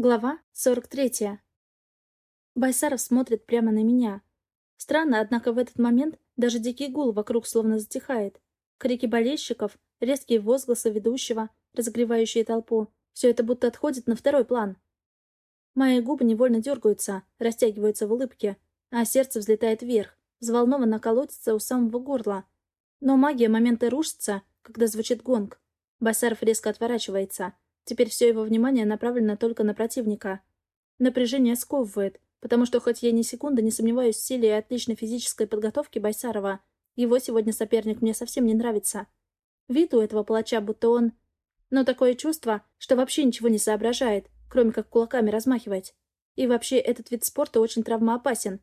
Глава 43. Байсаров смотрит прямо на меня. Странно, однако в этот момент даже дикий гул вокруг словно затихает. Крики болельщиков, резкие возгласы ведущего, разогревающие толпу — все это будто отходит на второй план. Мои губы невольно дергаются, растягиваются в улыбке, а сердце взлетает вверх, взволнованно колотится у самого горла. Но магия момента рушится, когда звучит гонг. Байсаров резко отворачивается — Теперь все его внимание направлено только на противника. Напряжение сковывает, потому что хоть я ни секунды не сомневаюсь в силе и отличной физической подготовке Байсарова, его сегодня соперник мне совсем не нравится. Вид у этого палача, будто он... Но такое чувство, что вообще ничего не соображает, кроме как кулаками размахивать. И вообще этот вид спорта очень травмоопасен.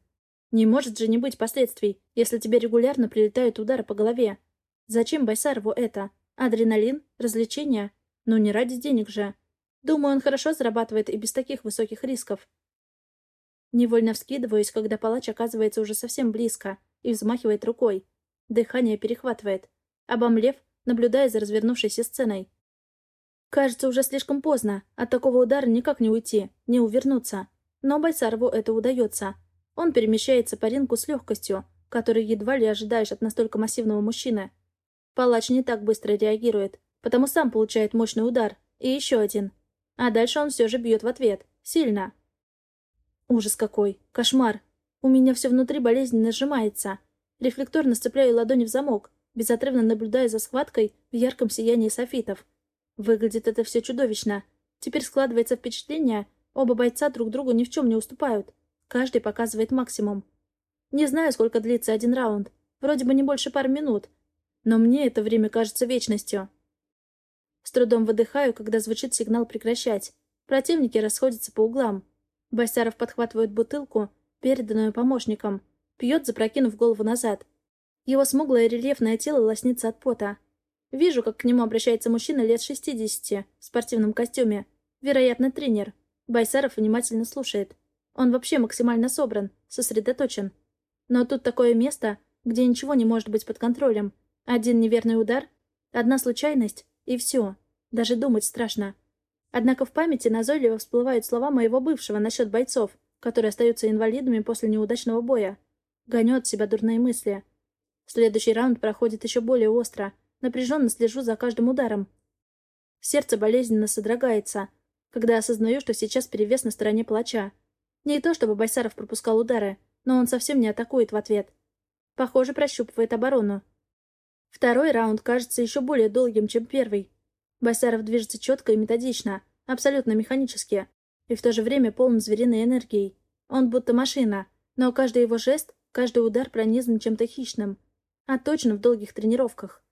Не может же не быть последствий, если тебе регулярно прилетают удары по голове. Зачем Байсарову это? Адреналин? Развлечения? Но не ради денег же. Думаю, он хорошо зарабатывает и без таких высоких рисков. Невольно вскидываюсь, когда палач оказывается уже совсем близко и взмахивает рукой. Дыхание перехватывает. Обомлев, наблюдая за развернувшейся сценой. Кажется, уже слишком поздно. От такого удара никак не уйти, не увернуться. Но Байсарову это удается. Он перемещается по ринку с легкостью, которой едва ли ожидаешь от настолько массивного мужчины. Палач не так быстро реагирует, потому сам получает мощный удар. И еще один. А дальше он все же бьет в ответ. Сильно. Ужас какой. Кошмар. У меня все внутри болезненно сжимается. Рефлекторно сцепляю ладони в замок, безотрывно наблюдая за схваткой в ярком сиянии софитов. Выглядит это все чудовищно. Теперь складывается впечатление, оба бойца друг другу ни в чем не уступают. Каждый показывает максимум. Не знаю, сколько длится один раунд. Вроде бы не больше пары минут. Но мне это время кажется вечностью. С трудом выдыхаю, когда звучит сигнал прекращать. Противники расходятся по углам. Басяров подхватывает бутылку, переданную помощником, пьет, запрокинув голову назад. Его смуглое рельефное тело лоснится от пота. Вижу, как к нему обращается мужчина лет шестидесяти в спортивном костюме. Вероятно, тренер. Байсаров внимательно слушает. Он вообще максимально собран, сосредоточен. Но тут такое место, где ничего не может быть под контролем. Один неверный удар, одна случайность, и все. Даже думать страшно. Однако в памяти назойливо всплывают слова моего бывшего насчет бойцов, которые остаются инвалидами после неудачного боя. Гоню от себя дурные мысли. Следующий раунд проходит еще более остро. Напряженно слежу за каждым ударом. Сердце болезненно содрогается, когда осознаю, что сейчас перевес на стороне палача. Не то чтобы Байсаров пропускал удары, но он совсем не атакует в ответ. Похоже, прощупывает оборону. Второй раунд кажется еще более долгим, чем первый. Басаров движется четко и методично, абсолютно механически, и в то же время полон звериной энергией. Он будто машина, но каждый его жест, каждый удар пронизан чем-то хищным. А точно в долгих тренировках.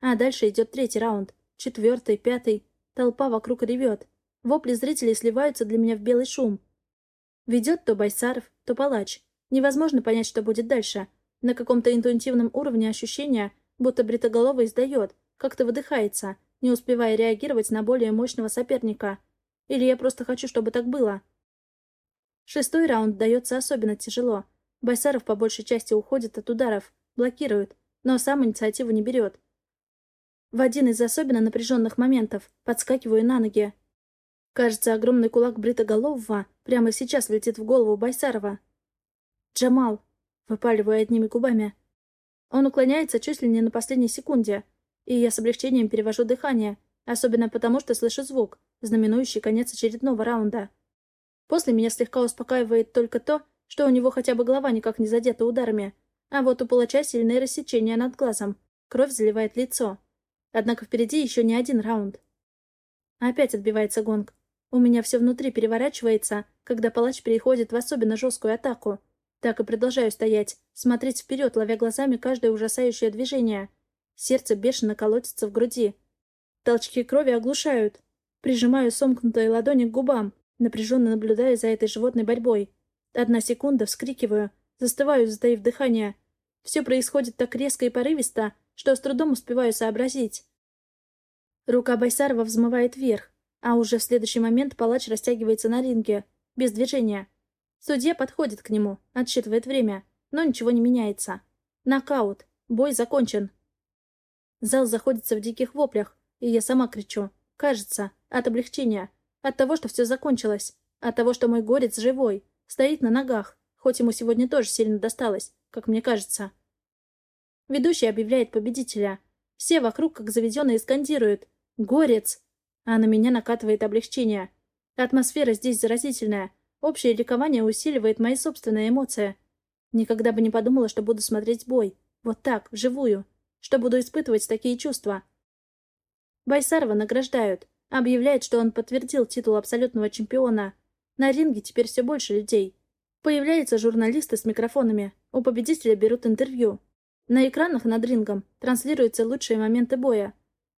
А дальше идет третий раунд, четвертый, пятый. Толпа вокруг ревет. Вопли зрителей сливаются для меня в белый шум. Ведет то Байсаров, то палач. Невозможно понять, что будет дальше. На каком-то интуитивном уровне ощущения — будто бритоголовый издает, как-то выдыхается, не успевая реагировать на более мощного соперника. Или я просто хочу, чтобы так было. Шестой раунд дается особенно тяжело. Байсаров по большей части уходит от ударов, блокирует, но сам инициативу не берет. В один из особенно напряженных моментов подскакиваю на ноги. Кажется, огромный кулак бритоголового прямо сейчас летит в голову Байсарова. «Джамал!» — выпаливаю одними губами. Он уклоняется чуть ли не на последней секунде, и я с облегчением перевожу дыхание, особенно потому, что слышу звук, знаменующий конец очередного раунда. После меня слегка успокаивает только то, что у него хотя бы голова никак не задета ударами, а вот у палача сильное рассечение над глазом, кровь заливает лицо. Однако впереди еще не один раунд. Опять отбивается гонг. У меня все внутри переворачивается, когда палач переходит в особенно жесткую атаку. Так и продолжаю стоять, смотреть вперед, ловя глазами каждое ужасающее движение. Сердце бешено колотится в груди. Толчки крови оглушают. Прижимаю сомкнутые ладони к губам, напряженно наблюдая за этой животной борьбой. Одна секунда, вскрикиваю, застываю, затаив дыхание. Все происходит так резко и порывисто, что с трудом успеваю сообразить. Рука Байсарова взмывает вверх, а уже в следующий момент палач растягивается на ринге, без движения. Судья подходит к нему, отсчитывает время, но ничего не меняется. Нокаут. Бой закончен. Зал заходится в диких воплях, и я сама кричу. Кажется, от облегчения. От того, что все закончилось. От того, что мой горец живой. Стоит на ногах. Хоть ему сегодня тоже сильно досталось, как мне кажется. Ведущий объявляет победителя. Все вокруг, как заведенные, скандируют. «Горец!» А на меня накатывает облегчение. Атмосфера здесь заразительная. Общее ликование усиливает мои собственные эмоции. Никогда бы не подумала, что буду смотреть бой. Вот так, вживую. Что буду испытывать такие чувства. Байсарова награждают. Объявляет, что он подтвердил титул абсолютного чемпиона. На ринге теперь все больше людей. Появляются журналисты с микрофонами. У победителя берут интервью. На экранах над рингом транслируются лучшие моменты боя.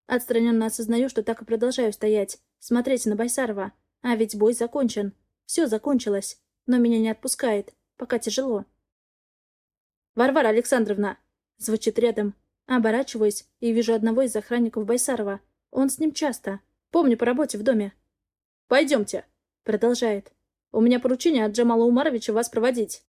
Отстраненно осознаю, что так и продолжаю стоять, смотреть на Байсарова. А ведь бой закончен. Все закончилось. Но меня не отпускает. Пока тяжело. «Варвара Александровна!» Звучит рядом. Оборачиваюсь и вижу одного из охранников Байсарова. Он с ним часто. Помню по работе в доме. «Пойдемте!» Продолжает. «У меня поручение от Джамала Умаровича вас проводить.